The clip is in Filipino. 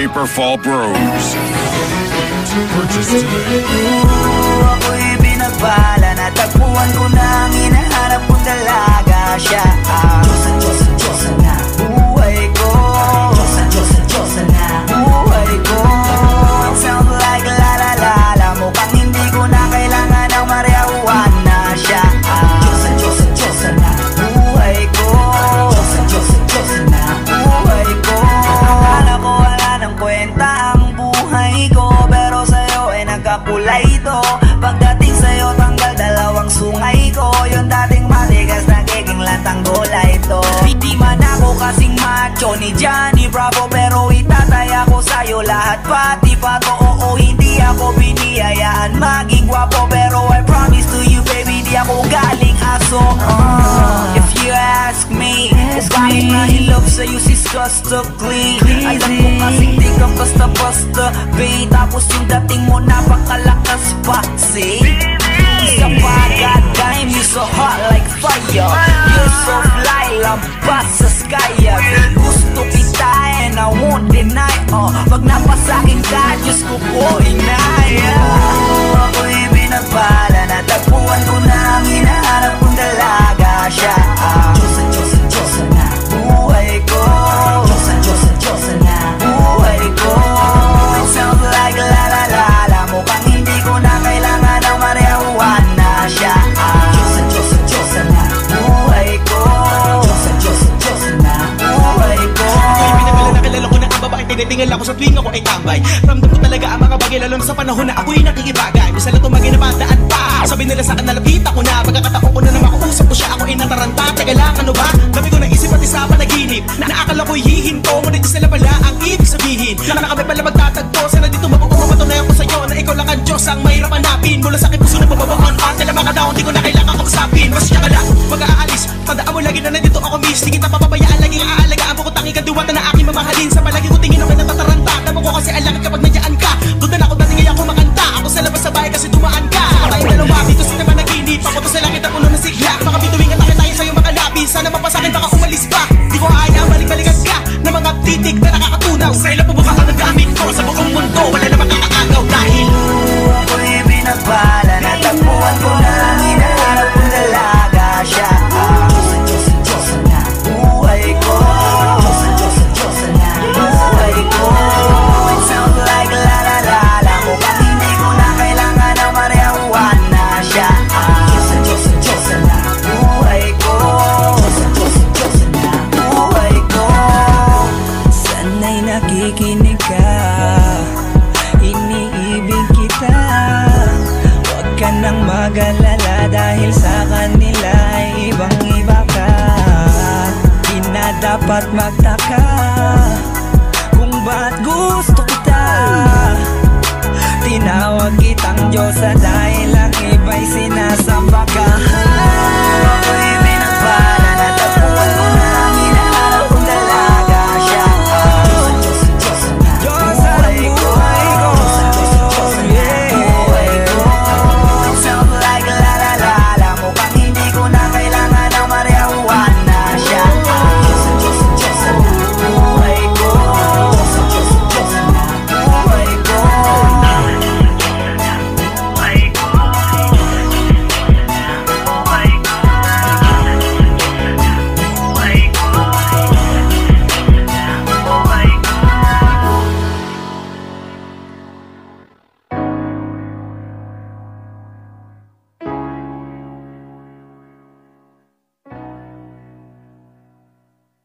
Vapor Fall Bros. Purchase today. Nagkakulay ito Pagdating sa'yo tanggal dalawang sungay ko. Yung dating matigas nagiging lantang gulay ito Hindi man ako kasing macho ni Johnny Bravo Pero itataya ko sa'yo lahat. Pati pa to Oo hindi ako biniyayaan maging gwapo Pero I promise to you baby di ako galing aso. Uh, If you ask me Bakit nahilog sa'yo si Scustically Alam ko kasi di ka basta-basta Babe. Tapos yung dating mo napakalakas pa See? Babae Tinitingala ko sa tuwing ako ay tambay. Ramdam ko talaga ang mga bagay Lalo na sa panahon na ako'y nakikibagay. Minsan lang tumagay na bandaan pa. Sabi nila sa nalapit ako na. Pagkakataon ko na na makausap ko siya Ako'y nataranta Teka lang ano ba? Dami ko naisip pati sa panaginip Na naakala ko'y hihinto Ngunit sila pala ang ibig sabihin. Na kami pala magtatagpo Sana dito mapapumapatunayan ko sa'yo Na ikaw lang ang Diyos ang mahirap hanapin. Mula sa aking puso na bababaan At nila mga daon Di ko na kailangan kausapin. Basta siya ka lang Mag-aalis. Tandaan mo lagi na nandito ako miss. Di kita papabayaan dapat magtaka Kung ba't gusto kita. Tinawag kitang Diyos sa dahilang iba